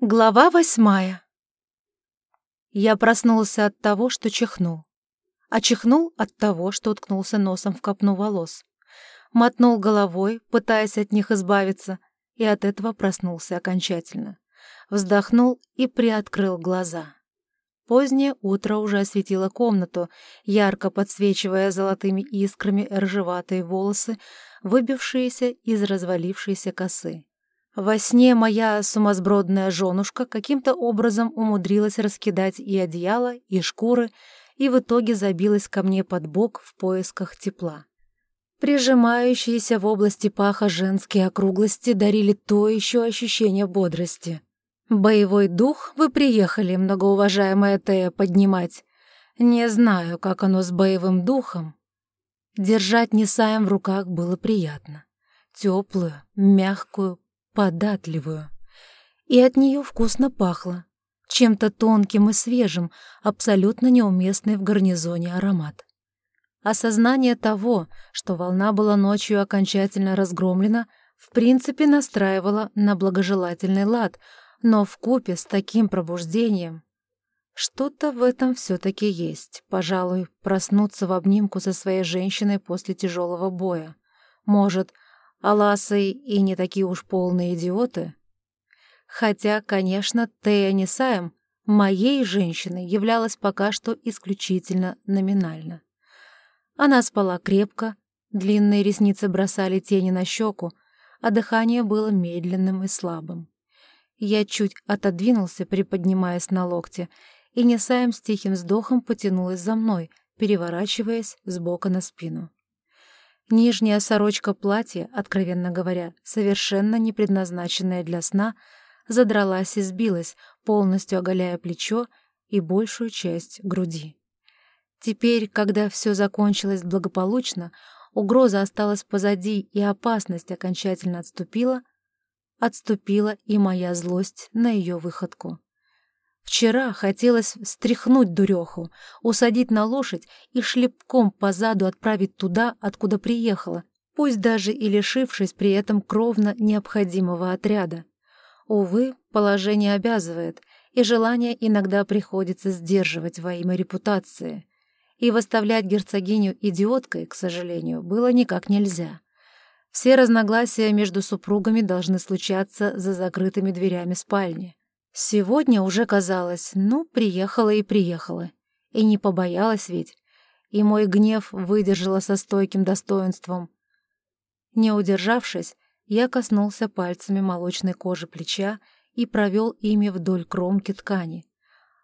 Глава восьмая. Я проснулся от того, что чихнул. А чихнул от того, что уткнулся носом в копну волос. Мотнул головой, пытаясь от них избавиться, и от этого проснулся окончательно. Вздохнул и приоткрыл глаза. Позднее утро уже осветило комнату, ярко подсвечивая золотыми искрами ржеватые волосы, выбившиеся из развалившейся косы. Во сне моя сумасбродная женушка каким-то образом умудрилась раскидать и одеяло, и шкуры, и в итоге забилась ко мне под бок в поисках тепла. Прижимающиеся в области паха женские округлости дарили то еще ощущение бодрости. «Боевой дух вы приехали, многоуважаемая Тея, поднимать. Не знаю, как оно с боевым духом». Держать Несаем в руках было приятно. Теплую, мягкую, податливую. И от нее вкусно пахло. Чем-то тонким и свежим, абсолютно неуместный в гарнизоне аромат. Осознание того, что волна была ночью окончательно разгромлена, в принципе настраивало на благожелательный лад, но в купе с таким пробуждением что-то в этом все-таки есть. Пожалуй, проснуться в обнимку со своей женщиной после тяжелого боя. Может, Аласы и не такие уж полные идиоты. Хотя, конечно, Тея Несаем моей женщиной являлась пока что исключительно номинально. Она спала крепко, длинные ресницы бросали тени на щеку, а дыхание было медленным и слабым. Я чуть отодвинулся, приподнимаясь на локте, и Несаем с тихим вздохом потянулась за мной, переворачиваясь с бока на спину. Нижняя сорочка платья, откровенно говоря, совершенно не предназначенная для сна, задралась и сбилась, полностью оголяя плечо и большую часть груди. Теперь, когда все закончилось благополучно, угроза осталась позади и опасность окончательно отступила, отступила и моя злость на ее выходку. Вчера хотелось стряхнуть дуреху, усадить на лошадь и шлепком по заду отправить туда, откуда приехала, пусть даже и лишившись при этом кровно необходимого отряда. Увы, положение обязывает, и желание иногда приходится сдерживать во имя репутации. И выставлять герцогиню идиоткой, к сожалению, было никак нельзя. Все разногласия между супругами должны случаться за закрытыми дверями спальни. Сегодня уже казалось, ну, приехала и приехала. И не побоялась ведь. И мой гнев выдержала со стойким достоинством. Не удержавшись, я коснулся пальцами молочной кожи плеча и провел ими вдоль кромки ткани.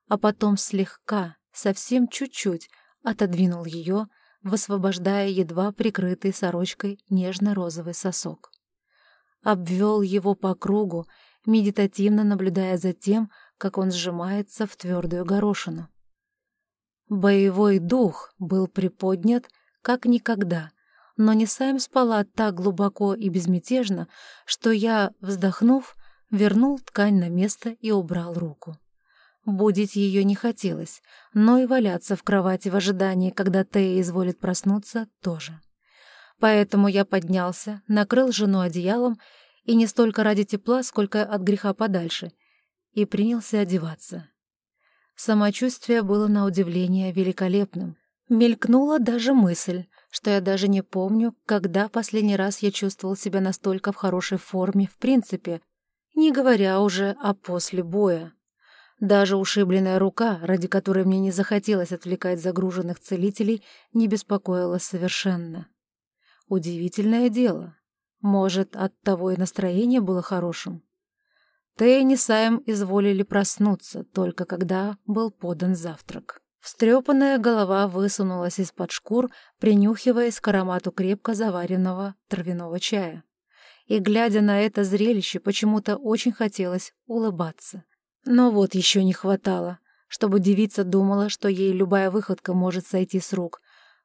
А потом слегка, совсем чуть-чуть, отодвинул ее, высвобождая едва прикрытый сорочкой нежно-розовый сосок. Обвел его по кругу медитативно наблюдая за тем, как он сжимается в твердую горошину. Боевой дух был приподнят как никогда, но не сам спала так глубоко и безмятежно, что я, вздохнув, вернул ткань на место и убрал руку. Будить ее не хотелось, но и валяться в кровати в ожидании, когда Тея изволит проснуться, тоже. Поэтому я поднялся, накрыл жену одеялом и не столько ради тепла, сколько от греха подальше, и принялся одеваться. Самочувствие было на удивление великолепным. Мелькнула даже мысль, что я даже не помню, когда последний раз я чувствовал себя настолько в хорошей форме в принципе, не говоря уже о после боя. Даже ушибленная рука, ради которой мне не захотелось отвлекать загруженных целителей, не беспокоила совершенно. Удивительное дело. Может, от того и настроение было хорошим? Тейни Саем изволили проснуться, только когда был подан завтрак. Встрепанная голова высунулась из-под шкур, принюхиваясь к аромату крепко заваренного травяного чая. И, глядя на это зрелище, почему-то очень хотелось улыбаться. Но вот еще не хватало, чтобы девица думала, что ей любая выходка может сойти с рук.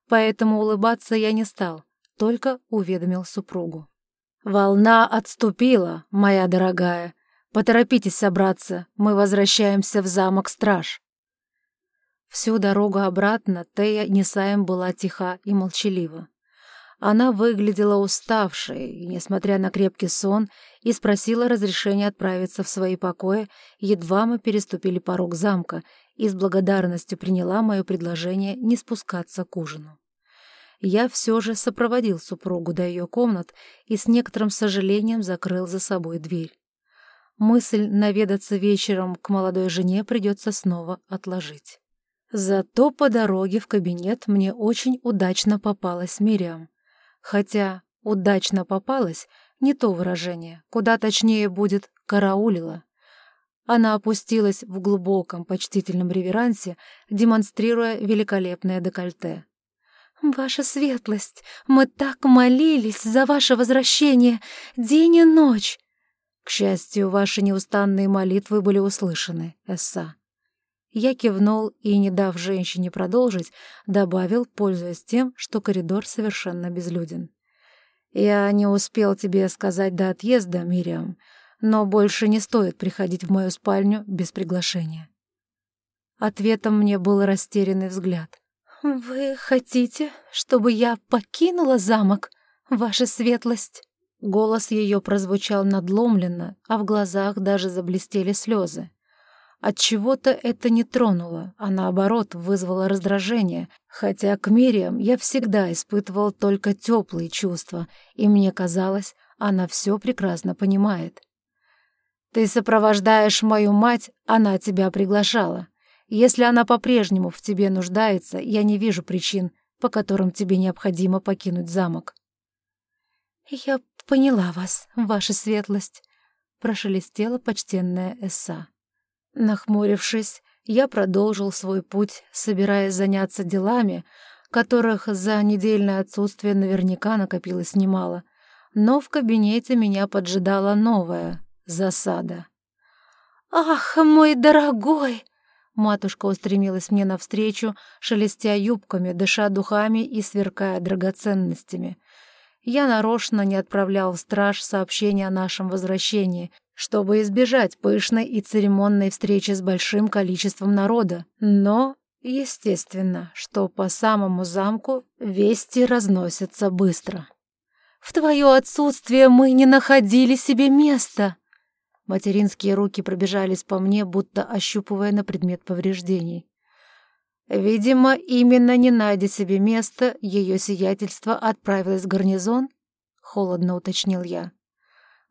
Поэтому улыбаться я не стал, только уведомил супругу. «Волна отступила, моя дорогая. Поторопитесь собраться, мы возвращаемся в замок Страж». Всю дорогу обратно Тея Несаем была тиха и молчалива. Она выглядела уставшей, несмотря на крепкий сон, и спросила разрешения отправиться в свои покои, едва мы переступили порог замка, и с благодарностью приняла мое предложение не спускаться к ужину. Я все же сопроводил супругу до ее комнат и с некоторым сожалением закрыл за собой дверь. Мысль наведаться вечером к молодой жене придется снова отложить. Зато по дороге в кабинет мне очень удачно попалась Мириам. Хотя «удачно попалась» — не то выражение, куда точнее будет «караулила». Она опустилась в глубоком почтительном реверансе, демонстрируя великолепное декольте. «Ваша светлость, мы так молились за ваше возвращение день и ночь!» «К счастью, ваши неустанные молитвы были услышаны, Эсса». Я кивнул и, не дав женщине продолжить, добавил, пользуясь тем, что коридор совершенно безлюден. «Я не успел тебе сказать до отъезда, Мириам, но больше не стоит приходить в мою спальню без приглашения». Ответом мне был растерянный взгляд. «Вы хотите, чтобы я покинула замок, ваша светлость?» Голос ее прозвучал надломленно, а в глазах даже заблестели слезы. От чего то это не тронуло, а наоборот вызвало раздражение, хотя к Мириам я всегда испытывал только теплые чувства, и мне казалось, она все прекрасно понимает. «Ты сопровождаешь мою мать, она тебя приглашала. Если она по-прежнему в тебе нуждается, я не вижу причин, по которым тебе необходимо покинуть замок». «Я поняла вас, ваша светлость», — прошелестела почтенная Эсса. Нахмурившись, я продолжил свой путь, собираясь заняться делами, которых за недельное отсутствие наверняка накопилось немало. Но в кабинете меня поджидала новая засада. «Ах, мой дорогой!» Матушка устремилась мне навстречу, шелестя юбками, дыша духами и сверкая драгоценностями. Я нарочно не отправлял в страж сообщения о нашем возвращении, чтобы избежать пышной и церемонной встречи с большим количеством народа. Но, естественно, что по самому замку вести разносятся быстро. «В твое отсутствие мы не находили себе места!» Материнские руки пробежались по мне, будто ощупывая на предмет повреждений. Видимо, именно не найдя себе места, ее сиятельство отправилось в гарнизон, — холодно уточнил я.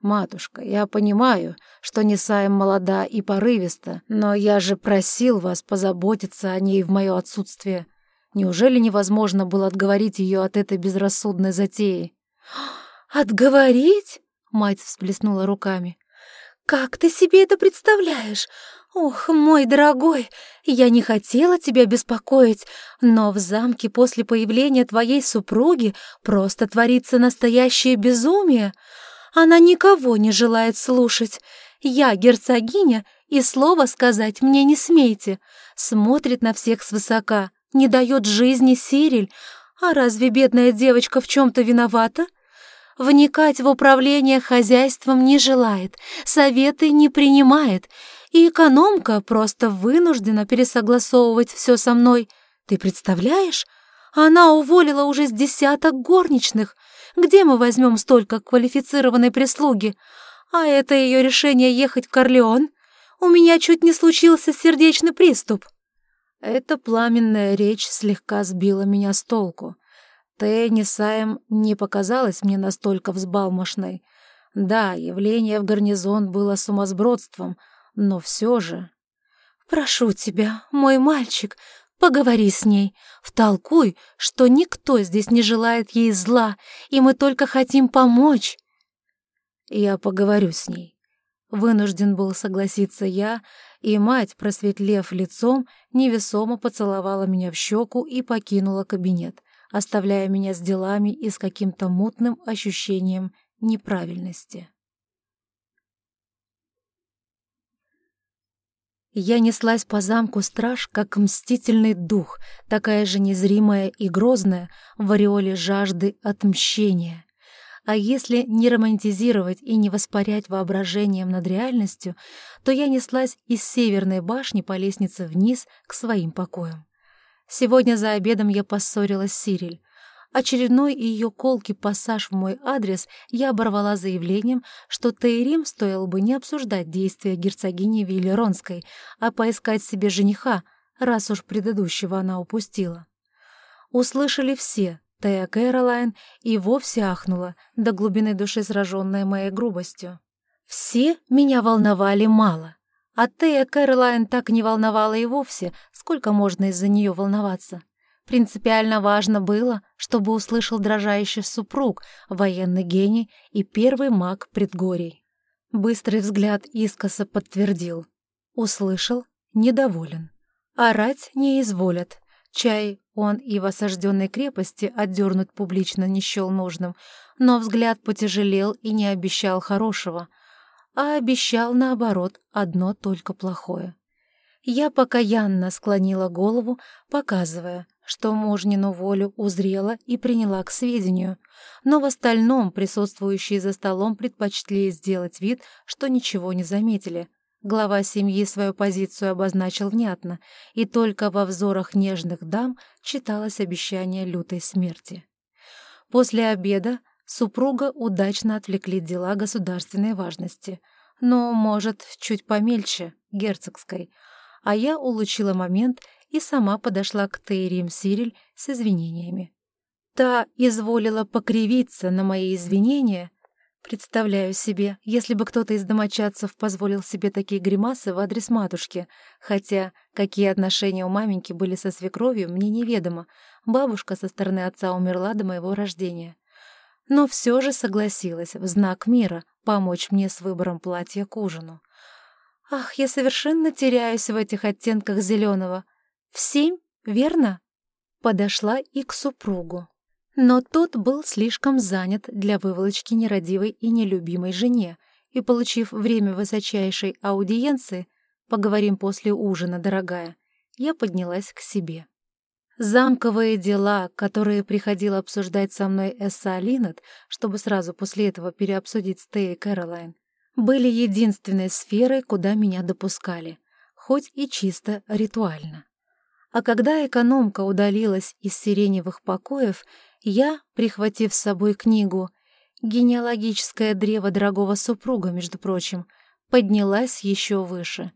«Матушка, я понимаю, что Несаем молода и порывиста, но я же просил вас позаботиться о ней в мое отсутствие. Неужели невозможно было отговорить ее от этой безрассудной затеи?» «Отговорить?» — мать всплеснула руками. «Как ты себе это представляешь? Ох, мой дорогой, я не хотела тебя беспокоить, но в замке после появления твоей супруги просто творится настоящее безумие». Она никого не желает слушать. Я герцогиня, и слова сказать мне не смейте. Смотрит на всех свысока, не дает жизни Сириль. А разве бедная девочка в чем-то виновата? Вникать в управление хозяйством не желает, советы не принимает, и экономка просто вынуждена пересогласовывать все со мной. Ты представляешь? Она уволила уже с десяток горничных — где мы возьмем столько квалифицированной прислуги? А это ее решение ехать в Корлеон? У меня чуть не случился сердечный приступ». Эта пламенная речь слегка сбила меня с толку. Тенни Саем не показалась мне настолько взбалмошной. Да, явление в гарнизон было сумасбродством, но все же... «Прошу тебя, мой мальчик, Поговори с ней, втолкуй, что никто здесь не желает ей зла, и мы только хотим помочь. Я поговорю с ней. Вынужден был согласиться я, и мать, просветлев лицом, невесомо поцеловала меня в щеку и покинула кабинет, оставляя меня с делами и с каким-то мутным ощущением неправильности. Я неслась по замку страж, как мстительный дух, такая же незримая и грозная в ореоле жажды отмщения. А если не романтизировать и не воспарять воображением над реальностью, то я неслась из северной башни по лестнице вниз к своим покоям. Сегодня за обедом я поссорилась с Сириль. Очередной ее колкий пассаж в мой адрес я оборвала заявлением, что Тейрим стоило бы не обсуждать действия герцогини Виллеронской, а поискать себе жениха, раз уж предыдущего она упустила. Услышали все, Тея Кэролайн и вовсе ахнула, до глубины души сраженная моей грубостью. Все меня волновали мало, а Тея Кэролайн так не волновала и вовсе, сколько можно из-за нее волноваться. Принципиально важно было, чтобы услышал дрожащий супруг, военный гений и первый маг предгорий. Быстрый взгляд искоса подтвердил. Услышал, недоволен. Орать не изволят. Чай он и в осажденной крепости отдернуть публично не счел нужным, но взгляд потяжелел и не обещал хорошего, а обещал, наоборот, одно только плохое. Я покаянно склонила голову, показывая, что мужнину волю узрела и приняла к сведению, но в остальном присутствующие за столом предпочли сделать вид, что ничего не заметили. Глава семьи свою позицию обозначил внятно, и только во взорах нежных дам читалось обещание лютой смерти. После обеда супруга удачно отвлекли дела государственной важности, но, может, чуть помельче, герцогской, а я улучила момент и сама подошла к Тейрим Сириль с извинениями. Та изволила покривиться на мои извинения. Представляю себе, если бы кто-то из домочадцев позволил себе такие гримасы в адрес матушки, хотя какие отношения у маменьки были со свекровью, мне неведомо. Бабушка со стороны отца умерла до моего рождения. Но все же согласилась в знак мира помочь мне с выбором платья к ужину. Ах, я совершенно теряюсь в этих оттенках зеленого. В семь, верно? Подошла и к супругу. Но тот был слишком занят для выволочки нерадивой и нелюбимой жене, и, получив время высочайшей аудиенции, «Поговорим после ужина, дорогая», я поднялась к себе. Замковые дела, которые приходила обсуждать со мной Эсса Линнет, чтобы сразу после этого переобсудить с Теей Кэролайн, были единственной сферой, куда меня допускали, хоть и чисто ритуально. А когда экономка удалилась из сиреневых покоев, я, прихватив с собой книгу «Генеалогическое древо дорогого супруга», между прочим, поднялась еще выше.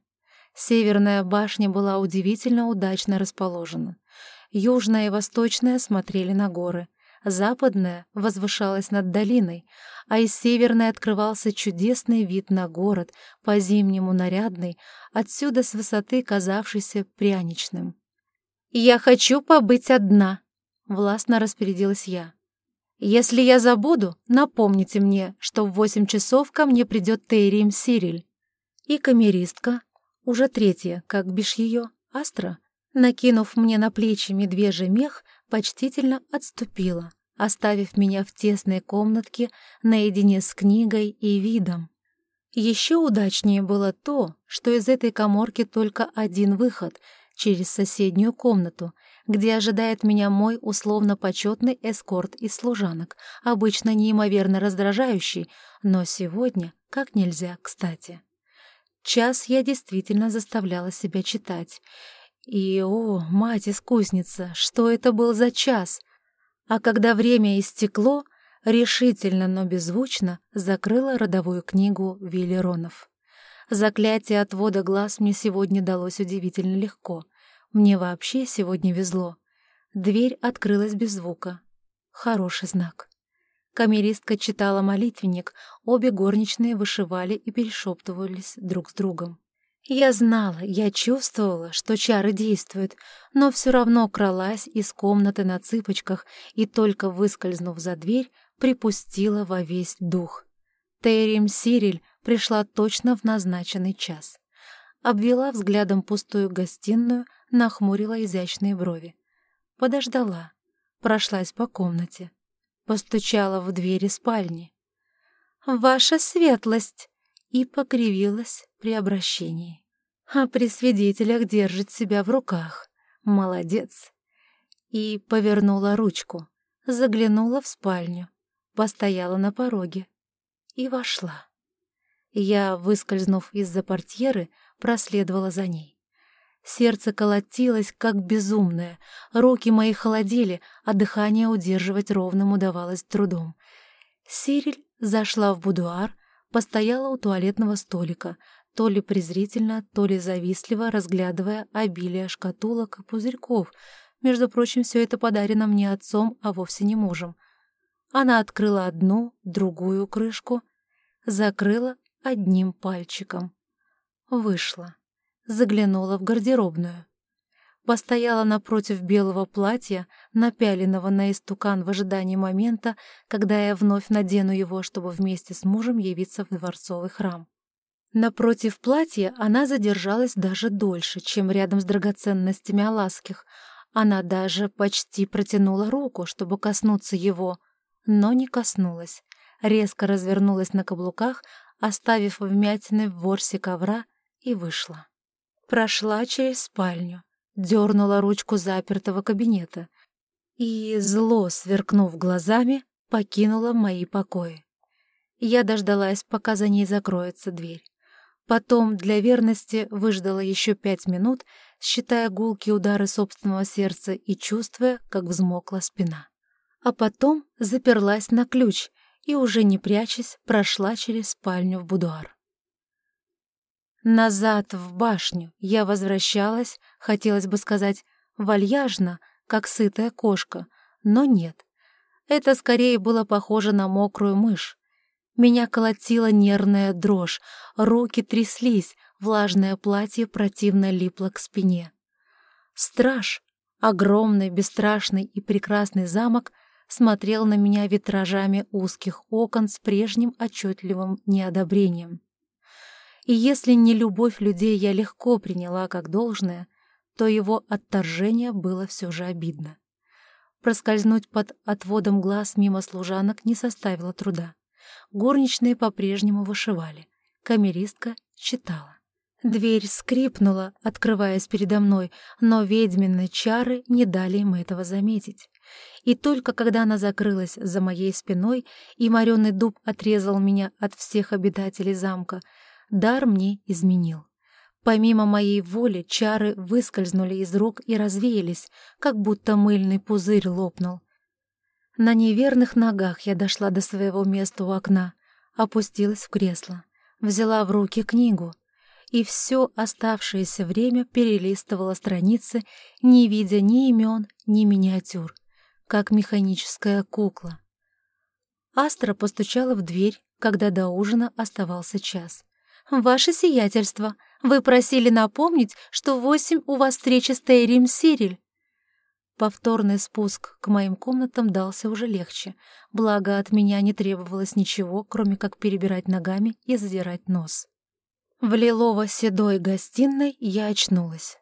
Северная башня была удивительно удачно расположена. Южная и восточная смотрели на горы, западная возвышалась над долиной, а из северной открывался чудесный вид на город, по-зимнему нарядный, отсюда с высоты казавшийся пряничным. «Я хочу побыть одна», — властно распорядилась я. «Если я забуду, напомните мне, что в восемь часов ко мне придет Тейрим Сириль». И камеристка, уже третья, как бишь ее, Астра, накинув мне на плечи медвежий мех, почтительно отступила, оставив меня в тесной комнатке наедине с книгой и видом. Еще удачнее было то, что из этой коморки только один выход — через соседнюю комнату, где ожидает меня мой условно-почетный эскорт из служанок, обычно неимоверно раздражающий, но сегодня как нельзя кстати. Час я действительно заставляла себя читать. И, о, мать-искусница, что это был за час? А когда время истекло, решительно, но беззвучно закрыла родовую книгу Виллеронов. Заклятие отвода глаз мне сегодня далось удивительно легко. Мне вообще сегодня везло. Дверь открылась без звука. Хороший знак. Камеристка читала молитвенник, обе горничные вышивали и перешептывались друг с другом. Я знала, я чувствовала, что чары действуют, но все равно кралась из комнаты на цыпочках и, только выскользнув за дверь, припустила во весь дух. Террим Сириль пришла точно в назначенный час. Обвела взглядом пустую гостиную, нахмурила изящные брови. Подождала, прошлась по комнате, постучала в двери спальни. «Ваша светлость!» И покривилась при обращении. А при свидетелях держит себя в руках. Молодец. И повернула ручку, заглянула в спальню, постояла на пороге и вошла. Я, выскользнув из-за портьеры, проследовала за ней. Сердце колотилось, как безумное, руки мои холодели, а дыхание удерживать ровным удавалось трудом. Сириль зашла в будуар, постояла у туалетного столика, то ли презрительно, то ли завистливо разглядывая обилие шкатулок и пузырьков. Между прочим, все это подарено мне отцом, а вовсе не мужем. Она открыла одну, другую крышку, закрыла одним пальчиком. Вышла. Заглянула в гардеробную. Постояла напротив белого платья, напяленного на истукан в ожидании момента, когда я вновь надену его, чтобы вместе с мужем явиться в дворцовый храм. Напротив платья она задержалась даже дольше, чем рядом с драгоценностями Аласких. Она даже почти протянула руку, чтобы коснуться его, но не коснулась. Резко развернулась на каблуках, оставив вмятины в ворсе ковра, и вышла. Прошла через спальню, дернула ручку запертого кабинета и, зло сверкнув глазами, покинула мои покои. Я дождалась, пока за ней закроется дверь. Потом для верности выждала еще пять минут, считая гулкие удары собственного сердца и чувствуя, как взмокла спина. А потом заперлась на ключ и, уже не прячась, прошла через спальню в будуар. Назад в башню я возвращалась, хотелось бы сказать, вальяжно, как сытая кошка, но нет. Это скорее было похоже на мокрую мышь. Меня колотила нервная дрожь, руки тряслись, влажное платье противно липло к спине. Страж, огромный, бесстрашный и прекрасный замок, смотрел на меня витражами узких окон с прежним отчетливым неодобрением. И если не любовь людей я легко приняла как должное, то его отторжение было все же обидно. Проскользнуть под отводом глаз мимо служанок не составило труда. Горничные по-прежнему вышивали. Камеристка читала. Дверь скрипнула, открываясь передо мной, но ведьмины чары не дали им этого заметить. И только когда она закрылась за моей спиной, и морёный дуб отрезал меня от всех обитателей замка, дар мне изменил. Помимо моей воли, чары выскользнули из рук и развеялись, как будто мыльный пузырь лопнул. На неверных ногах я дошла до своего места у окна, опустилась в кресло, взяла в руки книгу и все оставшееся время перелистывала страницы, не видя ни имен, ни миниатюр, как механическая кукла. Астра постучала в дверь, когда до ужина оставался час. «Ваше сиятельство, вы просили напомнить, что в восемь у вас встреча с Тейрим Сириль. Повторный спуск к моим комнатам дался уже легче, благо от меня не требовалось ничего, кроме как перебирать ногами и задирать нос. В лилово-седой гостиной я очнулась.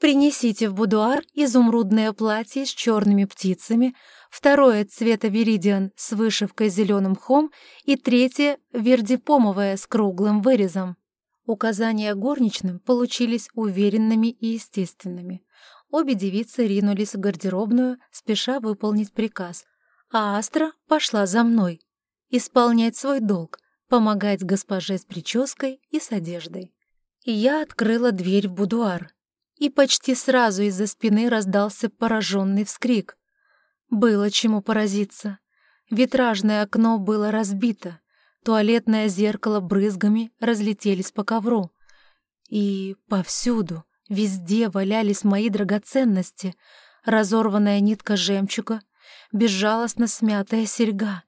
«Принесите в будуар изумрудное платье с черными птицами, второе цвета веридиан с вышивкой зеленым хом и третье вердипомовое с круглым вырезом». Указания горничным получились уверенными и естественными. Обе девицы ринулись в гардеробную, спеша выполнить приказ, а Астра пошла за мной, исполнять свой долг, помогать госпоже с прической и с одеждой. И я открыла дверь в будуар, и почти сразу из-за спины раздался пораженный вскрик. Было чему поразиться. Витражное окно было разбито, туалетное зеркало брызгами разлетелись по ковру. И повсюду, Везде валялись мои драгоценности, разорванная нитка жемчуга, безжалостно смятая серьга.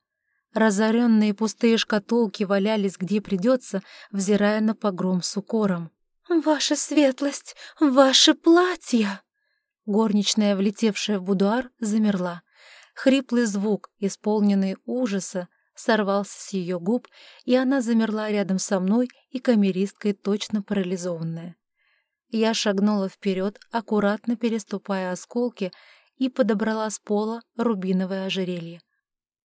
Разоренные пустые шкатулки валялись где придется, взирая на погром с укором. «Ваша светлость! Ваше платье!» Горничная, влетевшая в будуар, замерла. Хриплый звук, исполненный ужаса, сорвался с ее губ, и она замерла рядом со мной и камеристкой, точно парализованная. Я шагнула вперед, аккуратно переступая осколки, и подобрала с пола рубиновое ожерелье.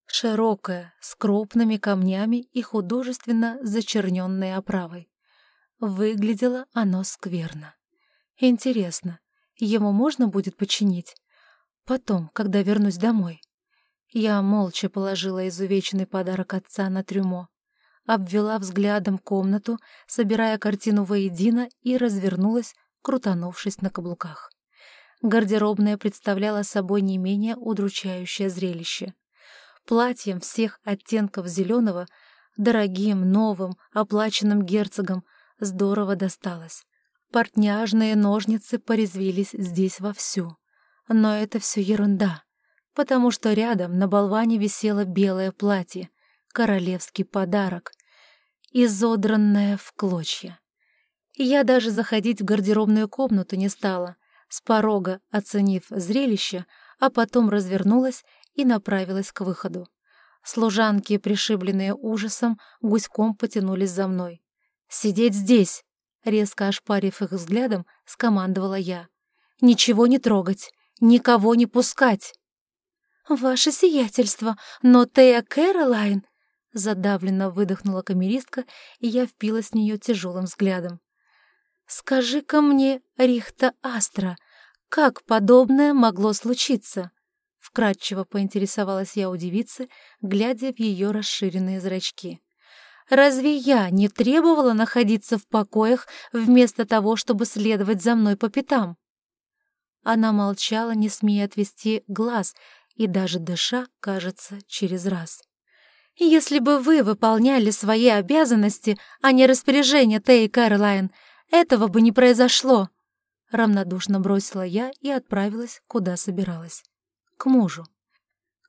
Широкое, с крупными камнями и художественно зачерненной оправой. Выглядело оно скверно. Интересно, ему можно будет починить? Потом, когда вернусь домой. Я молча положила изувеченный подарок отца на трюмо обвела взглядом комнату, собирая картину воедино и развернулась, крутанувшись на каблуках. Гардеробная представляла собой не менее удручающее зрелище. Платьем всех оттенков зеленого, дорогим, новым, оплаченным герцогом, здорово досталось. Портняжные ножницы порезвились здесь вовсю. Но это все ерунда, потому что рядом на болване висело белое платье, королевский подарок, изодранное в клочья. Я даже заходить в гардеробную комнату не стала, с порога оценив зрелище, а потом развернулась и направилась к выходу. Служанки, пришибленные ужасом, гуськом потянулись за мной. «Сидеть здесь!» — резко ошпарив их взглядом, скомандовала я. «Ничего не трогать, никого не пускать!» «Ваше сиятельство, но Тея Кэролайн...» Задавленно выдохнула камеристка, и я впилась в нее тяжелым взглядом. «Скажи-ка мне, Рихта Астра, как подобное могло случиться?» Вкратчиво поинтересовалась я у девицы, глядя в ее расширенные зрачки. «Разве я не требовала находиться в покоях вместо того, чтобы следовать за мной по пятам?» Она молчала, не смея отвести глаз, и даже дыша, кажется, через раз. «Если бы вы выполняли свои обязанности, а не распоряжение Тей Кэролайн, этого бы не произошло!» Равнодушно бросила я и отправилась, куда собиралась. К мужу.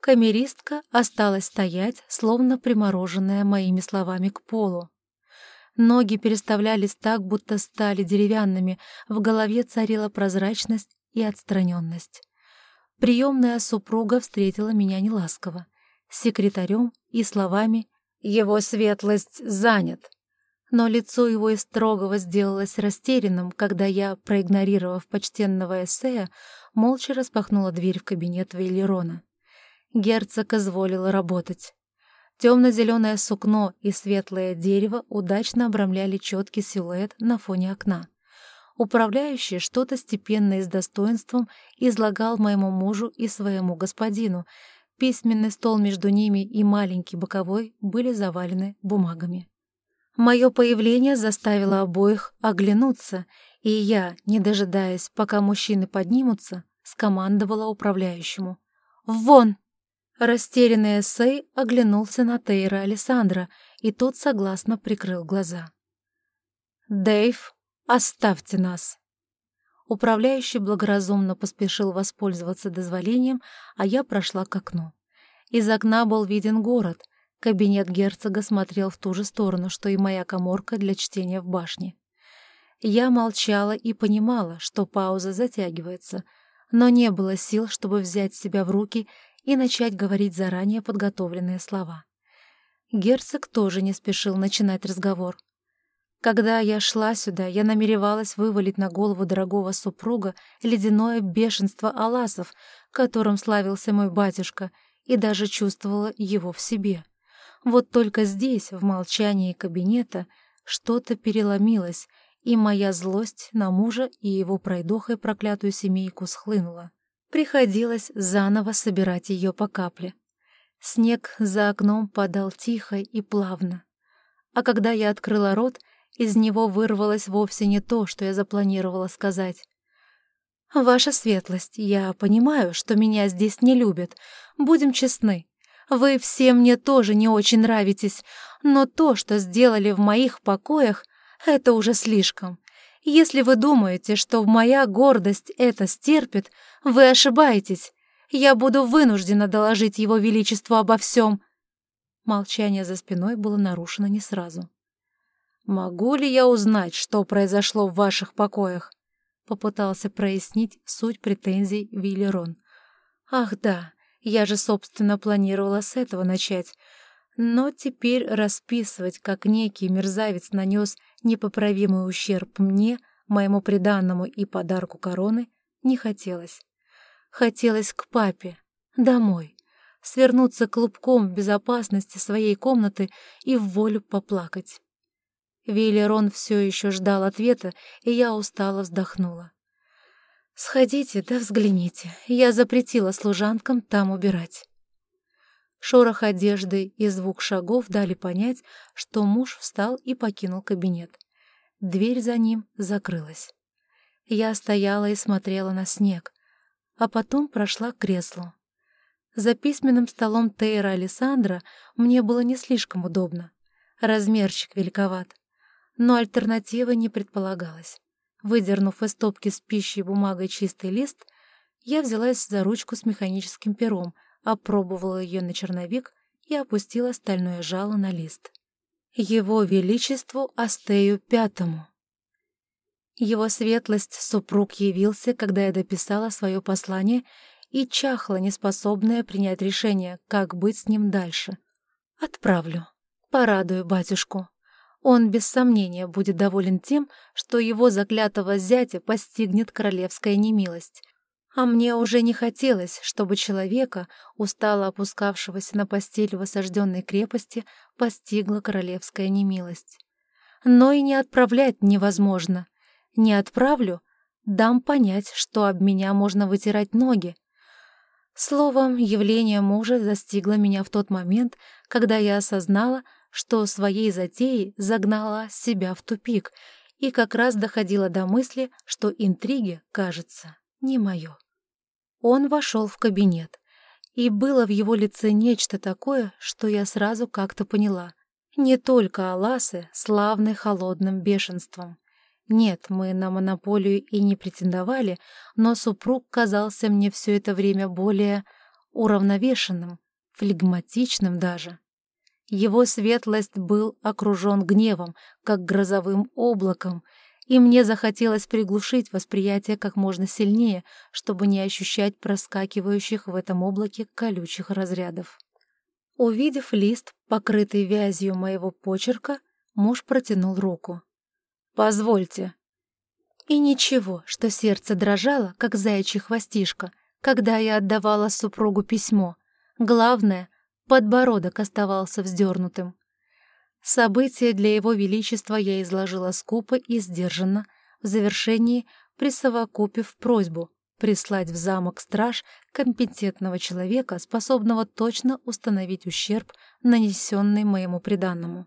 Камеристка осталась стоять, словно примороженная моими словами к полу. Ноги переставлялись так, будто стали деревянными, в голове царила прозрачность и отстраненность. Приемная супруга встретила меня неласково, секретарем и словами «Его светлость занят» но лицо его из строгого сделалось растерянным, когда я, проигнорировав почтенного эссея, молча распахнула дверь в кабинет Вейлерона. Герцог изволил работать. Темно-зеленое сукно и светлое дерево удачно обрамляли четкий силуэт на фоне окна. Управляющий что-то степенно и с достоинством излагал моему мужу и своему господину. Письменный стол между ними и маленький боковой были завалены бумагами. Мое появление заставило обоих оглянуться, и я, не дожидаясь, пока мужчины поднимутся, скомандовала управляющему. «Вон!» Растерянный эссей оглянулся на Тейра Александра, и тот согласно прикрыл глаза. «Дэйв, оставьте нас!» Управляющий благоразумно поспешил воспользоваться дозволением, а я прошла к окну. Из окна был виден город — Кабинет герцога смотрел в ту же сторону, что и моя коморка для чтения в башне. Я молчала и понимала, что пауза затягивается, но не было сил, чтобы взять себя в руки и начать говорить заранее подготовленные слова. Герцог тоже не спешил начинать разговор. Когда я шла сюда, я намеревалась вывалить на голову дорогого супруга ледяное бешенство аласов, которым славился мой батюшка, и даже чувствовала его в себе. Вот только здесь, в молчании кабинета, что-то переломилось, и моя злость на мужа и его пройдохой проклятую семейку схлынула. Приходилось заново собирать ее по капле. Снег за окном падал тихо и плавно. А когда я открыла рот, из него вырвалось вовсе не то, что я запланировала сказать. «Ваша светлость, я понимаю, что меня здесь не любят. Будем честны. Вы все мне тоже не очень нравитесь, но то, что сделали в моих покоях, это уже слишком. Если вы думаете, что моя гордость это стерпит, вы ошибаетесь. Я буду вынуждена доложить его величеству обо всем. Молчание за спиной было нарушено не сразу. «Могу ли я узнать, что произошло в ваших покоях?» Попытался прояснить суть претензий Виллерон. «Ах да, я же, собственно, планировала с этого начать. Но теперь расписывать, как некий мерзавец нанес непоправимый ущерб мне, моему приданному и подарку короны, не хотелось. Хотелось к папе, домой, свернуться клубком в безопасности своей комнаты и в волю поплакать. Вейлерон все еще ждал ответа, и я устало вздохнула. «Сходите да взгляните. Я запретила служанкам там убирать». Шорох одежды и звук шагов дали понять, что муж встал и покинул кабинет. Дверь за ним закрылась. Я стояла и смотрела на снег, а потом прошла к креслу. За письменным столом Тейра Александра мне было не слишком удобно. Размерчик великоват. Но альтернативы не предполагалось. Выдернув из стопки с пищей бумагой чистый лист, я взялась за ручку с механическим пером, опробовала ее на черновик и опустила стальное жало на лист. Его Величеству Астею Пятому. Его светлость супруг явился, когда я дописала свое послание и чахла, неспособная принять решение, как быть с ним дальше. Отправлю. Порадую батюшку. Он, без сомнения, будет доволен тем, что его заклятого зятя постигнет королевская немилость. А мне уже не хотелось, чтобы человека, устало опускавшегося на постель в осажденной крепости, постигла королевская немилость. Но и не отправлять невозможно — не отправлю, дам понять, что об меня можно вытирать ноги. Словом, явление мужа застигло меня в тот момент, когда я осознала, что своей затеей загнала себя в тупик и как раз доходила до мысли, что интриги, кажется, не мое. Он вошел в кабинет, и было в его лице нечто такое, что я сразу как-то поняла. Не только Аласы славны холодным бешенством. Нет, мы на монополию и не претендовали, но супруг казался мне все это время более уравновешенным, флегматичным даже. Его светлость был окружен гневом, как грозовым облаком, и мне захотелось приглушить восприятие как можно сильнее, чтобы не ощущать проскакивающих в этом облаке колючих разрядов. Увидев лист, покрытый вязью моего почерка, муж протянул руку. Позвольте». И ничего, что сердце дрожало, как заячий хвостишко, когда я отдавала супругу письмо. Главное, подбородок оставался вздернутым. События для его величества я изложила скупо и сдержанно, в завершении присовокупив просьбу прислать в замок страж компетентного человека, способного точно установить ущерб, нанесенный моему приданному.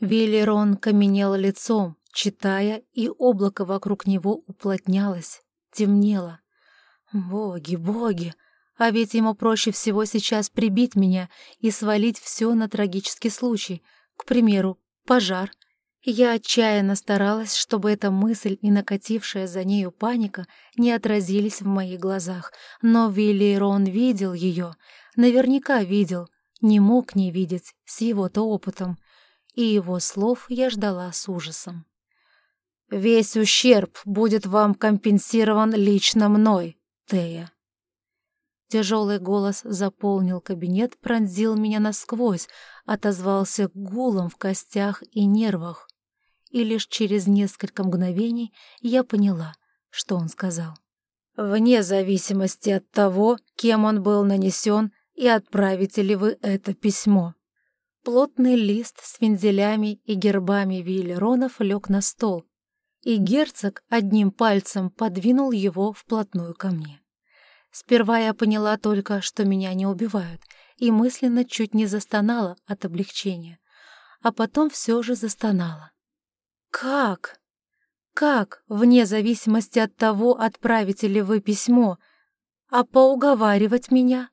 Велерон каменел лицом, читая, и облако вокруг него уплотнялось, темнело. Боги, боги! А ведь ему проще всего сейчас прибить меня и свалить все на трагический случай, к примеру, пожар. Я отчаянно старалась, чтобы эта мысль и накатившая за нею паника не отразились в моих глазах, но Виллирон видел ее, наверняка видел, не мог не видеть с его-то опытом, и его слов я ждала с ужасом. Весь ущерб будет вам компенсирован лично мной, Тея. Тяжелый голос заполнил кабинет, пронзил меня насквозь, отозвался гулом в костях и нервах. И лишь через несколько мгновений я поняла, что он сказал. «Вне зависимости от того, кем он был нанесен и отправите ли вы это письмо». Плотный лист с вензелями и гербами Виллеронов лег на стол, и герцог одним пальцем подвинул его вплотную ко мне. Сперва я поняла только, что меня не убивают, и мысленно чуть не застонала от облегчения, а потом все же застонала. «Как? Как, вне зависимости от того, отправите ли вы письмо, а поуговаривать меня?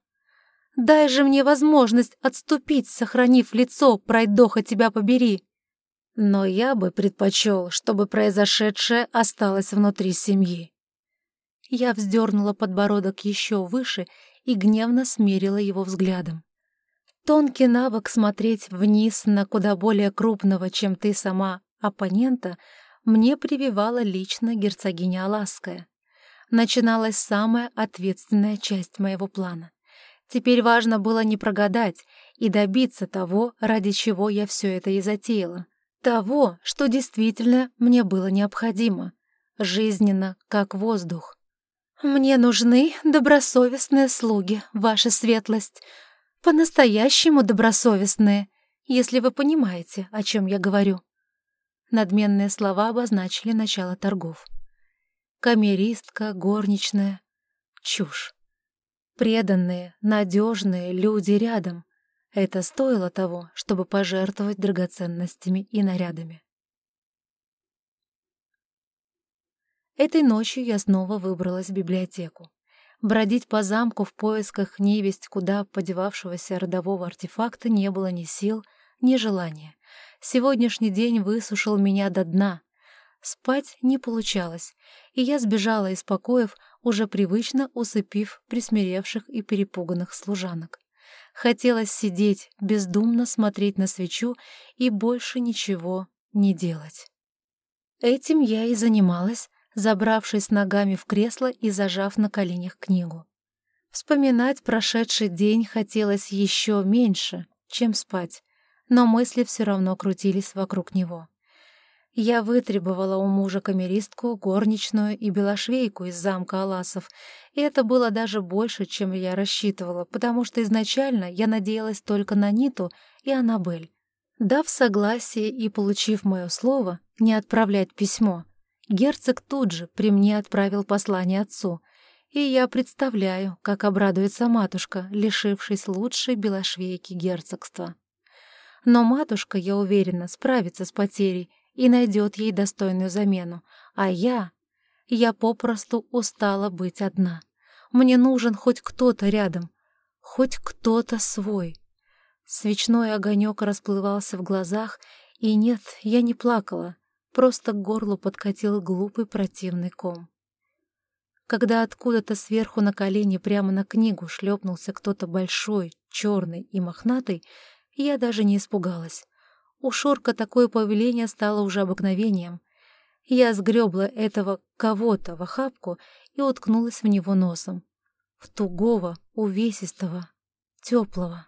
Дай же мне возможность отступить, сохранив лицо, пройдоха тебя побери!» Но я бы предпочел, чтобы произошедшее осталось внутри семьи. Я вздернула подбородок еще выше и гневно смерила его взглядом. Тонкий навык смотреть вниз на куда более крупного, чем ты сама, оппонента, мне прививала лично герцогиня Алаская. Начиналась самая ответственная часть моего плана. Теперь важно было не прогадать и добиться того, ради чего я все это и затеяла. Того, что действительно мне было необходимо. Жизненно, как воздух. «Мне нужны добросовестные слуги, ваша светлость. По-настоящему добросовестные, если вы понимаете, о чем я говорю». Надменные слова обозначили начало торгов. Камеристка, горничная. Чушь. Преданные, надежные люди рядом. Это стоило того, чтобы пожертвовать драгоценностями и нарядами. Этой ночью я снова выбралась в библиотеку. Бродить по замку в поисках невесть куда подевавшегося родового артефакта не было ни сил, ни желания. Сегодняшний день высушил меня до дна. Спать не получалось, и я сбежала из покоев, уже привычно усыпив присмиревших и перепуганных служанок. Хотелось сидеть, бездумно смотреть на свечу и больше ничего не делать. Этим я и занималась, забравшись ногами в кресло и зажав на коленях книгу. Вспоминать прошедший день хотелось еще меньше, чем спать, но мысли все равно крутились вокруг него. Я вытребовала у мужа камеристку, горничную и белошвейку из замка Аласов, и это было даже больше, чем я рассчитывала, потому что изначально я надеялась только на Ниту и Аннабель. Дав согласие и получив мое слово не отправлять письмо, герцог тут же при мне отправил послание отцу, и я представляю, как обрадуется матушка, лишившись лучшей белошвейки герцогства. Но матушка, я уверена, справится с потерей и найдет ей достойную замену, а я... Я попросту устала быть одна. Мне нужен хоть кто-то рядом, хоть кто-то свой. Свечной огонек расплывался в глазах, и нет, я не плакала, просто к горлу подкатил глупый противный ком. Когда откуда-то сверху на колени прямо на книгу шлепнулся кто-то большой, черный и мохнатый, я даже не испугалась. У Шорка такое повеление стало уже обыкновением. Я сгребла этого кого-то в охапку и уткнулась в него носом. В тугого, увесистого, теплого.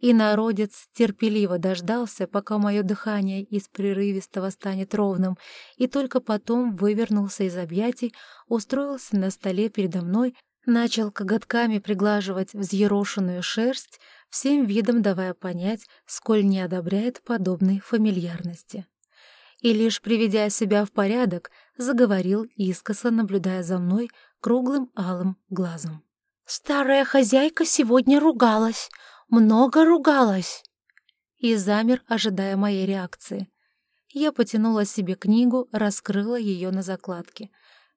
И народец терпеливо дождался, пока мое дыхание из прерывистого станет ровным, и только потом вывернулся из объятий, устроился на столе передо мной, начал коготками приглаживать взъерошенную шерсть, всем видом давая понять, сколь не одобряет подобной фамильярности. И лишь приведя себя в порядок, заговорил искоса, наблюдая за мной круглым алым глазом. «Старая хозяйка сегодня ругалась, много ругалась!» И замер, ожидая моей реакции. Я потянула себе книгу, раскрыла ее на закладке.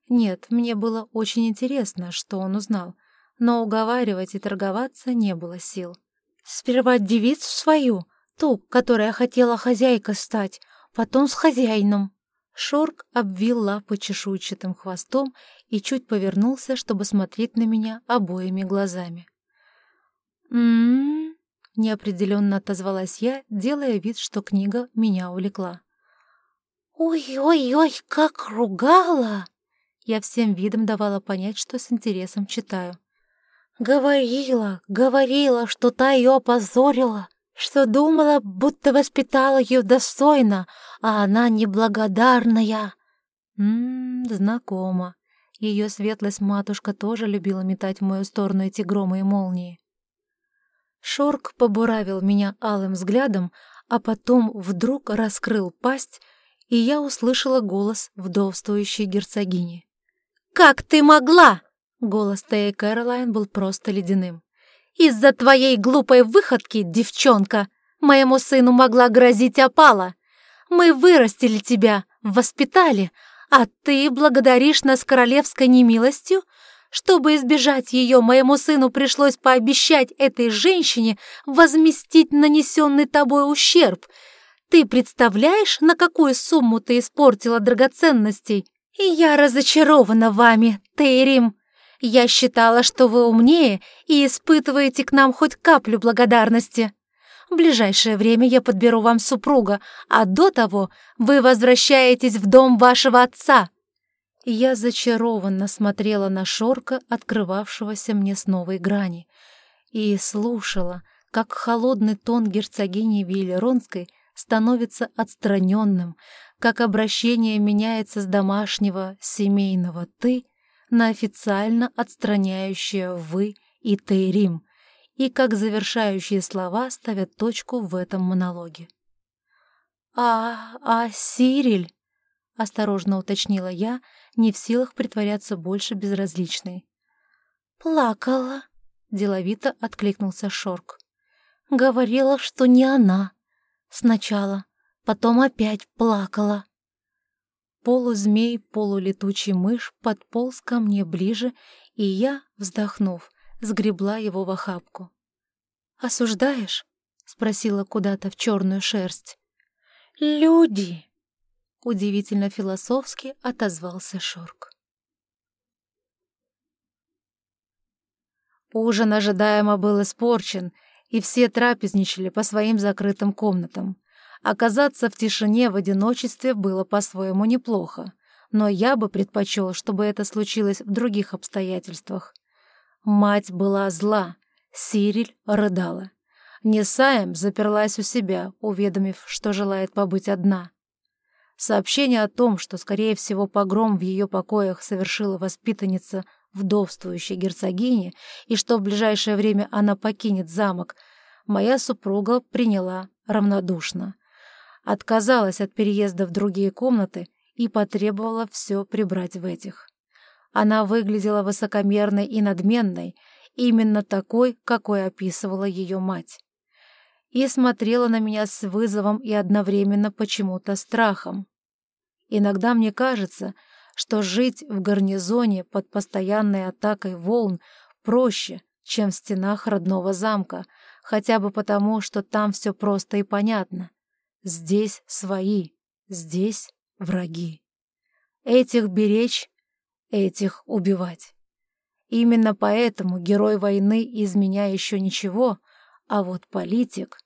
Нет, мне было очень интересно, что он узнал, но уговаривать и торговаться не было сил. Сперва девицу свою, ту, которая хотела хозяйкой стать, потом с хозяином. Шорк обвил лапы чешуйчатым хвостом и чуть повернулся, чтобы смотреть на меня обоими глазами. «М-м-м», неопределенно отозвалась я, делая вид, что книга меня увлекла. «Ой-ой-ой, как ругала!» Я всем видом давала понять, что с интересом читаю. Говорила, говорила, что та ее опозорила, что думала, будто воспитала ее достойно, а она неблагодарная. Ммм, знакомо. Ее светлость матушка тоже любила метать в мою сторону эти громы и молнии. Шорк побуравил меня алым взглядом, а потом вдруг раскрыл пасть, и я услышала голос вдовствующей герцогини. «Как ты могла?» Голос Теи Кэролайн был просто ледяным. «Из-за твоей глупой выходки, девчонка, моему сыну могла грозить опала. Мы вырастили тебя, воспитали, а ты благодаришь нас королевской немилостью? Чтобы избежать ее, моему сыну пришлось пообещать этой женщине возместить нанесенный тобой ущерб. Ты представляешь, на какую сумму ты испортила драгоценностей? И я разочарована вами, Тейрим. Я считала, что вы умнее и испытываете к нам хоть каплю благодарности. В ближайшее время я подберу вам супруга, а до того вы возвращаетесь в дом вашего отца». Я зачарованно смотрела на шорка, открывавшегося мне с новой грани, и слушала, как холодный тон герцогини Виллеронской становится отстраненным, как обращение меняется с домашнего семейного «ты» на официально отстраняющее «вы» и «Тейрим», и как завершающие слова ставят точку в этом монологе. «А... а Сириль?» — осторожно уточнила я, не в силах притворяться больше безразличной. «Плакала», — деловито откликнулся Шорк. «Говорила, что не она. Сначала, потом опять плакала». Полузмей, полулетучий мышь подполз ко мне ближе, и я, вздохнув, сгребла его в охапку. «Осуждаешь?» — спросила куда-то в черную шерсть. «Люди!» — удивительно философски отозвался Шорк. Ужин ожидаемо был испорчен, и все трапезничали по своим закрытым комнатам. Оказаться в тишине в одиночестве было по-своему неплохо, но я бы предпочел, чтобы это случилось в других обстоятельствах. Мать была зла, Сириль рыдала. Несаем заперлась у себя, уведомив, что желает побыть одна. Сообщение о том, что, скорее всего, погром в ее покоях совершила воспитанница вдовствующей герцогини и что в ближайшее время она покинет замок, моя супруга приняла равнодушно. Отказалась от переезда в другие комнаты и потребовала все прибрать в этих. Она выглядела высокомерной и надменной, именно такой, какой описывала ее мать. И смотрела на меня с вызовом и одновременно почему-то страхом. Иногда мне кажется, что жить в гарнизоне под постоянной атакой волн проще, чем в стенах родного замка, хотя бы потому, что там все просто и понятно. Здесь свои, здесь враги. Этих беречь, этих убивать. Именно поэтому герой войны из меня еще ничего, а вот политик...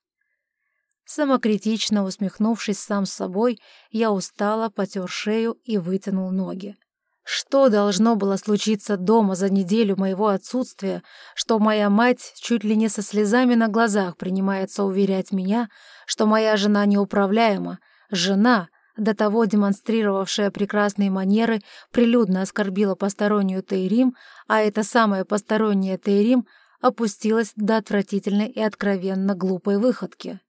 Самокритично усмехнувшись сам с собой, я устало потер шею и вытянул ноги. Что должно было случиться дома за неделю моего отсутствия, что моя мать чуть ли не со слезами на глазах принимается уверять меня, что моя жена неуправляема, жена, до того демонстрировавшая прекрасные манеры, прилюдно оскорбила постороннюю Тейрим, а эта самая посторонняя Тейрим опустилась до отвратительной и откровенно глупой выходки.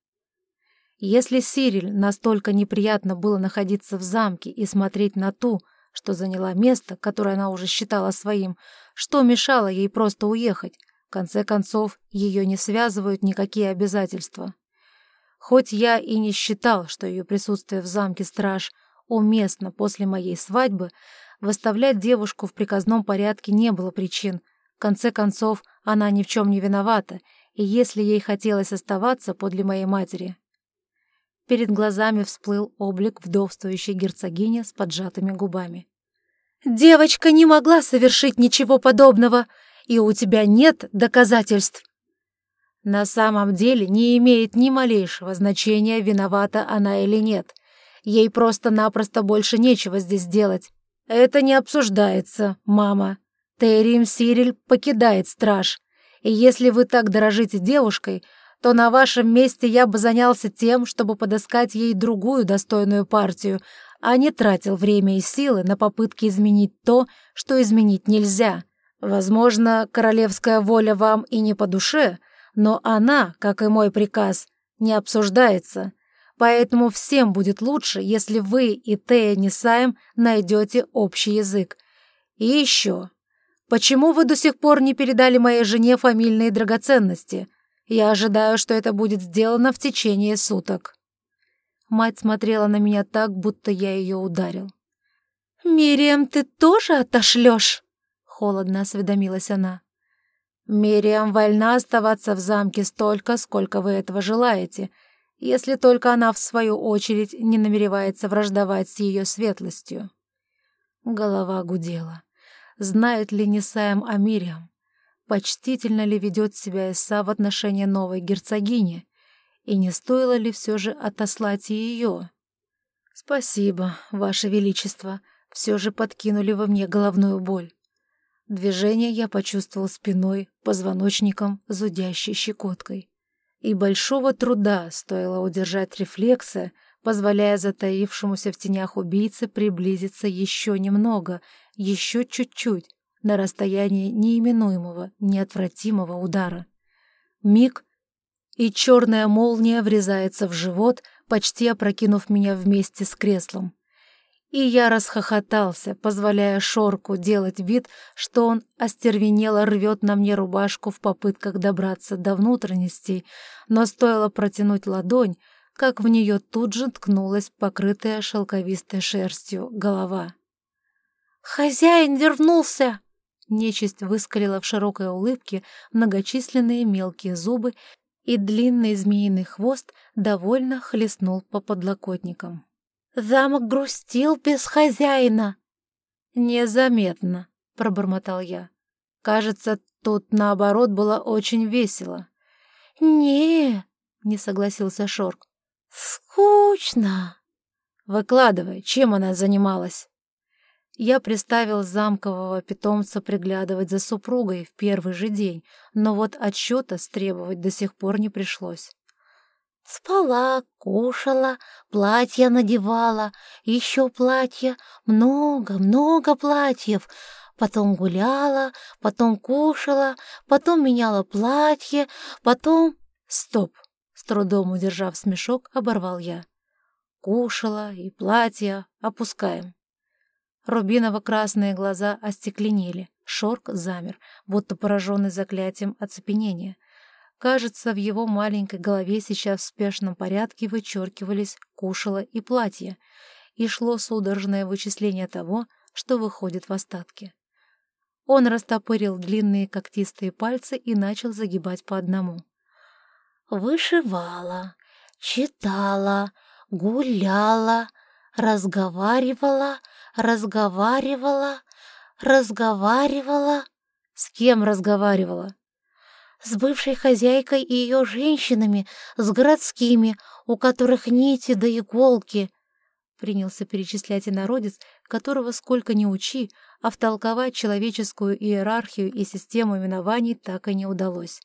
Если Сириль настолько неприятно было находиться в замке и смотреть на ту, что заняла место, которое она уже считала своим, что мешало ей просто уехать? В конце концов, ее не связывают никакие обязательства. Хоть я и не считал, что ее присутствие в замке страж уместно после моей свадьбы, выставлять девушку в приказном порядке не было причин. В конце концов, она ни в чем не виновата, и если ей хотелось оставаться подле моей матери, Перед глазами всплыл облик вдовствующей герцогини с поджатыми губами. «Девочка не могла совершить ничего подобного, и у тебя нет доказательств!» На самом деле не имеет ни малейшего значения, виновата она или нет. Ей просто-напросто больше нечего здесь делать. Это не обсуждается, мама. Террим Сириль покидает страж. И если вы так дорожите девушкой, то на вашем месте я бы занялся тем, чтобы подыскать ей другую достойную партию, а не тратил время и силы на попытки изменить то, что изменить нельзя. Возможно, королевская воля вам и не по душе, но она, как и мой приказ, не обсуждается. Поэтому всем будет лучше, если вы и Тея Несаем найдете общий язык. И еще. Почему вы до сих пор не передали моей жене фамильные драгоценности — я ожидаю, что это будет сделано в течение суток». Мать смотрела на меня так, будто я ее ударил. «Мириам, ты тоже отошлешь?» — холодно осведомилась она. «Мириам вольна оставаться в замке столько, сколько вы этого желаете, если только она, в свою очередь, не намеревается враждовать с ее светлостью». Голова гудела. Знает ли Несаем о Мириам? Почтительно ли ведет себя Иса в отношении новой герцогини, и не стоило ли все же отослать ее. «Спасибо, Ваше Величество, все же подкинули во мне головную боль». Движение я почувствовал спиной, позвоночником, зудящей щекоткой. И большого труда стоило удержать рефлексы, позволяя затаившемуся в тенях убийце приблизиться еще немного, еще чуть-чуть, на расстоянии неименуемого, неотвратимого удара. Миг, и черная молния врезается в живот, почти опрокинув меня вместе с креслом. И я расхохотался, позволяя Шорку делать вид, что он остервенело рвет на мне рубашку в попытках добраться до внутренностей, но стоило протянуть ладонь, как в нее тут же ткнулась покрытая шелковистой шерстью голова. «Хозяин вернулся!» Нечисть выскалила в широкой улыбке многочисленные мелкие зубы, и длинный змеиный хвост довольно хлестнул по подлокотникам. «Замок грустил без хозяина!» «Незаметно», — пробормотал я. «Кажется, тут, наоборот, было очень весело». «Не», — не согласился Шорк. «Скучно». «Выкладывай, чем она занималась?» Я приставил замкового питомца приглядывать за супругой в первый же день, но вот отчета стребовать до сих пор не пришлось. Спала, кушала, платья надевала, еще платья, много-много платьев. Потом гуляла, потом кушала, потом меняла платье, потом... Стоп! С трудом удержав смешок, оборвал я. Кушала и платья опускаем. Рубиново-красные глаза остекленели, шорк замер, будто пораженный заклятием оцепенения. Кажется, в его маленькой голове сейчас в спешном порядке вычеркивались кушала и платье, и шло судорожное вычисление того, что выходит в остатки. Он растопырил длинные когтистые пальцы и начал загибать по одному. «Вышивала, читала, гуляла, разговаривала, разговаривала, разговаривала. С кем разговаривала? С бывшей хозяйкой и ее женщинами, с городскими, у которых нити да иголки. Принялся перечислять и народец, которого сколько ни учи, а втолковать человеческую иерархию и систему именований так и не удалось.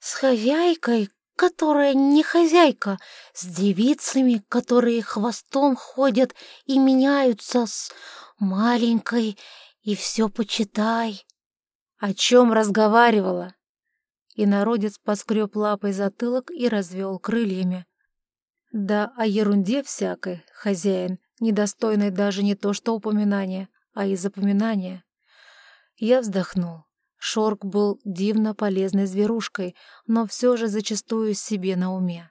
С хозяйкой, которая не хозяйка, с девицами, которые хвостом ходят и меняются, с маленькой, и все почитай. О чем разговаривала? И народец поскреб лапой затылок и развел крыльями. Да о ерунде всякой, хозяин, недостойной даже не то что упоминания, а и запоминания. Я вздохнул. Шорк был дивно полезной зверушкой, но все же зачастую себе на уме.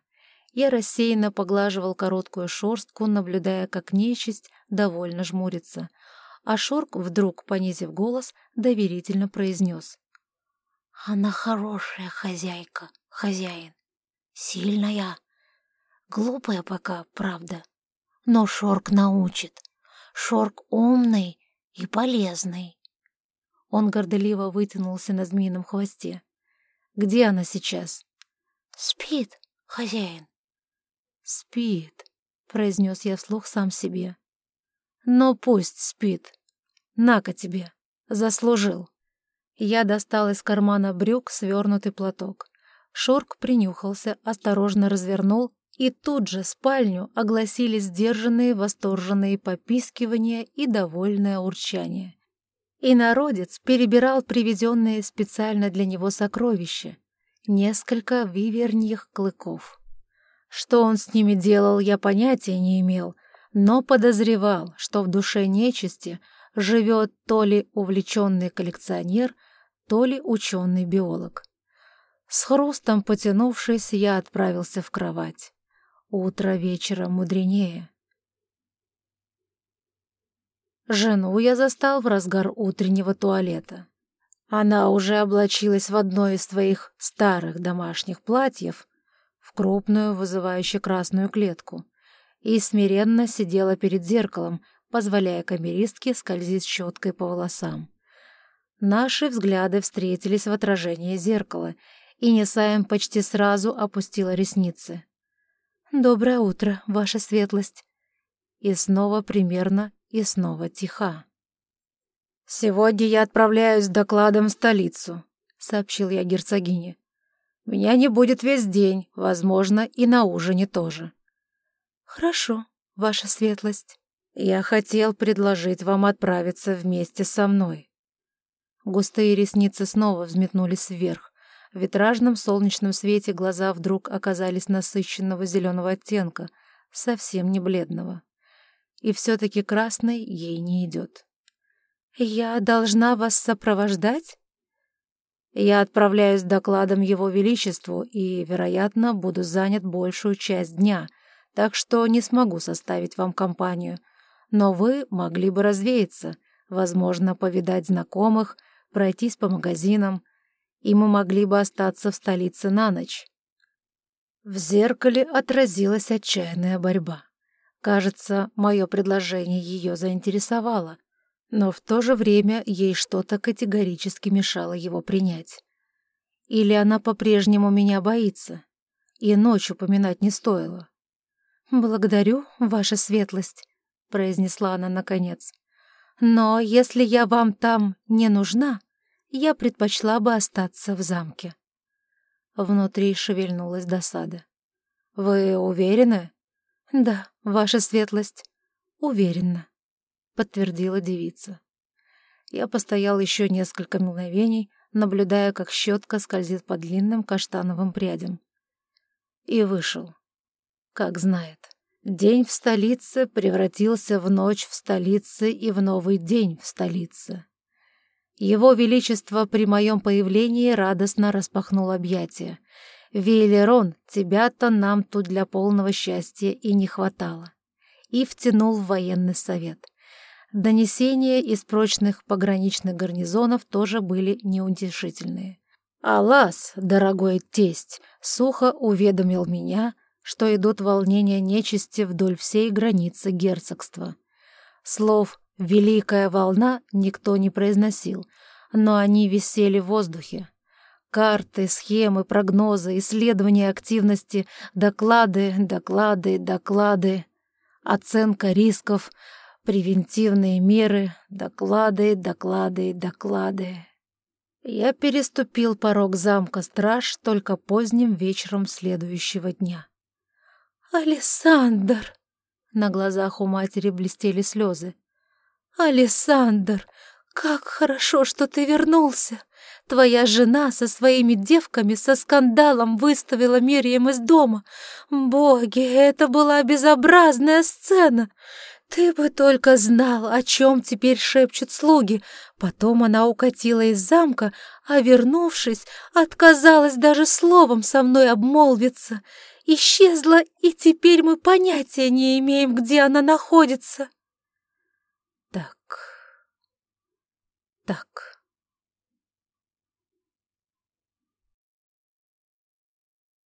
Я рассеянно поглаживал короткую шорстку, наблюдая, как нечисть довольно жмурится. А Шорк, вдруг понизив голос, доверительно произнес. «Она хорошая хозяйка, хозяин. Сильная. Глупая пока, правда. Но Шорк научит. Шорк умный и полезный. Он горделиво вытянулся на змеином хвосте. «Где она сейчас?» «Спит, хозяин». «Спит», — произнес я вслух сам себе. «Ну, пусть спит. На-ка тебе, заслужил». Я достал из кармана брюк свернутый платок. Шорк принюхался, осторожно развернул, и тут же спальню огласили сдержанные восторженные попискивания и довольное урчание и народец перебирал привезенные специально для него сокровища — несколько виверньих клыков. Что он с ними делал, я понятия не имел, но подозревал, что в душе нечисти живет то ли увлеченный коллекционер, то ли ученый биолог. С хрустом потянувшись, я отправился в кровать. Утро вечера мудренее. Жену я застал в разгар утреннего туалета. Она уже облачилась в одно из своих старых домашних платьев, в крупную, вызывающую красную клетку, и смиренно сидела перед зеркалом, позволяя камеристке скользить щеткой по волосам. Наши взгляды встретились в отражении зеркала, и Несаем почти сразу опустила ресницы. «Доброе утро, ваша светлость!» И снова примерно и снова тиха. «Сегодня я отправляюсь с докладом в столицу», — сообщил я герцогине. «Меня не будет весь день, возможно, и на ужине тоже». «Хорошо, ваша светлость. Я хотел предложить вам отправиться вместе со мной». Густые ресницы снова взметнулись вверх. В витражном солнечном свете глаза вдруг оказались насыщенного зеленого оттенка, совсем не бледного и все-таки красной ей не идет. «Я должна вас сопровождать?» «Я отправляюсь с докладом Его Величеству и, вероятно, буду занят большую часть дня, так что не смогу составить вам компанию. Но вы могли бы развеяться, возможно, повидать знакомых, пройтись по магазинам, и мы могли бы остаться в столице на ночь. В зеркале отразилась отчаянная борьба. Кажется, мое предложение ее заинтересовало, но в то же время ей что-то категорически мешало его принять. Или она по-прежнему меня боится, и ночь упоминать не стоило. «Благодарю, ваша светлость», — произнесла она наконец. «Но если я вам там не нужна, я предпочла бы остаться в замке». Внутри шевельнулась досада. «Вы уверены?» «Да, ваша светлость, уверена», — подтвердила девица. Я постоял еще несколько мгновений, наблюдая, как щетка скользит по длинным каштановым прядям. И вышел. Как знает. День в столице превратился в ночь в столице и в новый день в столице. Его Величество при моем появлении радостно распахнул объятия. «Вейлерон, тебя-то нам тут для полного счастья и не хватало». И втянул в военный совет. Донесения из прочных пограничных гарнизонов тоже были неутешительные. «Алас, дорогой тесть!» — сухо уведомил меня, что идут волнения нечисти вдоль всей границы герцогства. Слов «великая волна» никто не произносил, но они висели в воздухе. Карты, схемы, прогнозы, исследования активности, доклады, доклады, доклады, оценка рисков, превентивные меры, доклады, доклады, доклады. Я переступил порог замка страж только поздним вечером следующего дня. «Александр!» На глазах у матери блестели слезы. «Александр, как хорошо, что ты вернулся! Твоя жена со своими девками со скандалом выставила Мирием из дома. Боги, это была безобразная сцена! «Ты бы только знал, о чем теперь шепчут слуги. Потом она укатила из замка, а, вернувшись, отказалась даже словом со мной обмолвиться. Исчезла, и теперь мы понятия не имеем, где она находится». Так, так...